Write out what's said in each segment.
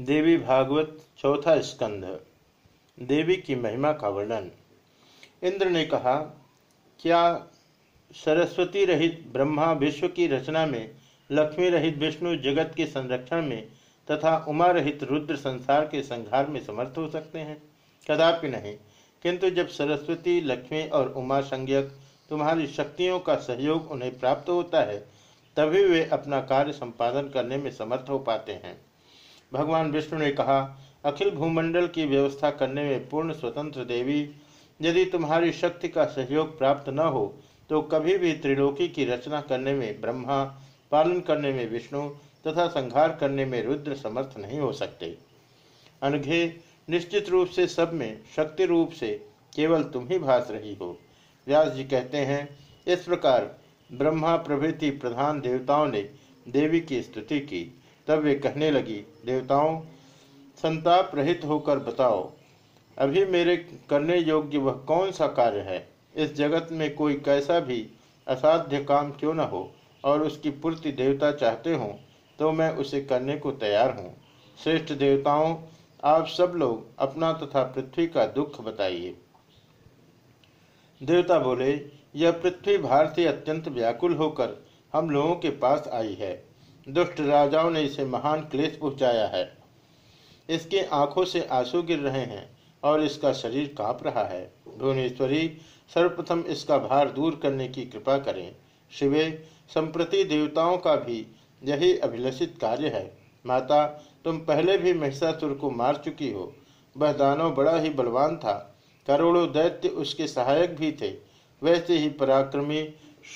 देवी भागवत चौथा स्कंध, देवी की महिमा का वर्णन। इंद्र ने कहा, क्या सरस्वती रहित ब्रह्मा विश्व की रचना में, लक्ष्मी रहित विष्णु जगत के संरक्षण में तथा उमा रहित रुद्र संसार के संहार में समर्थ हो सकते हैं? कदापि नहीं। किंतु जब सरस्वती, लक्ष्मी और उमा संज्ञक तुम्हारी शक्तियों का सहयोग उन्हें प्राप्त होता है, तभी वे अपना कार्य संपादन करने में समर्थ हो पाते हैं। भगवान विष्णु ने कहा, अखिल भूमंडल की व्यवस्था करने में पूर्ण स्वतंत्र देवी, यदि तुम्हारी शक्ति का सहयोग प्राप्त न हो तो कभी भी त्रिलोकी की रचना करने में ब्रह्मा, पालन करने में विष्णु तथा संहार करने में रुद्र समर्थ नहीं हो सकते। अनघे, निश्चित रूप से सब में शक्ति रूप से केवल तुम ही भास रही हो। व्यास जी कहते हैं, इस प्रकार ब्रह्मा प्रभृति प्रधान देवताओं ने देवी की स्तुति की। तब वे कहने लगी, देवताओं, संताप रहित होकर बताओ, अभी मेरे करने योग्य वह कौन सा कार्य है? इस जगत में कोई कैसा भी असाध्य काम क्यों न हो? और उसकी पूर्ति देवता चाहते हों तो मैं उसे करने को तैयार हूँ। श्रेष्ठ देवताओं, आप सब लोग अपना तथा पृथ्वी का दुख बताइए। देवता बोले, यह पृथ्वी भारतीय अत्यंत व्याकुल होकर हम लोगों के पास आई है। दुष्ट राजाओं ने इसे महान क्लेश पहुँचाया है। इसके आँखों से आँसू गिर रहे हैं और इसका शरीर काँप रहा है। भुवनेश्वरी, सर्वप्रथम इसका भार दूर करने की कृपा करें। शिवे, संप्रति देवताओं का भी यही अभिलषित कार्य है। माता, तुम पहले भी महिषासुर को मार चुकी हो। वह दानव बड़ा ही बलवान था। करोड़ों दैत्य उसके सहायक भी थे। वैसे ही पराक्रमी,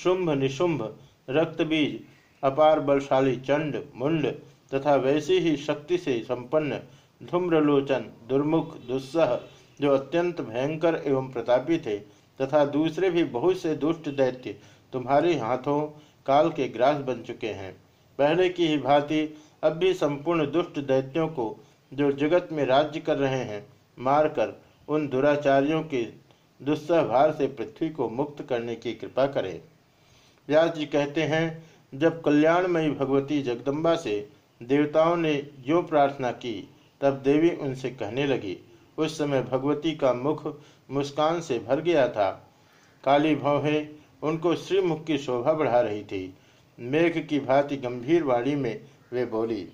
शुंभ निशुंभ रक्तबीज अपार बलशाली चंड, मुंड तथा वैसी ही शक्ति से संपन्न, धूम्रलोचन, दुर्मुख, दुस्सह, जो अत्यंत भयंकर एवं प्रतापी थे, तथा दूसरे भी बहुत से दुष्ट दैत्य तुम्हारे हाथों काल के ग्रास बन चुके हैं। पहले की ही भांति अब भी संपूर्ण दुष्ट दैत्यों को जो जगत में राज्य कर रहे हैं, मारकर उन दुराचार्यों के दुस्सह भार से पृथ्वी को मुक्त करने की कृपा करें। व्यास जी कहते हैं जब कल्याणमयी भगवती जगदम्बा से देवताओं ने जो प्रार्थना की, तब देवी उनसे कहने लगी, उस समय भगवती का मुख मुस्कान से भर गया था। काली भवें उनको श्रीमुख की शोभा बढ़ा रही थी। मेघ की भांति गंभीर वाणी में वे बोली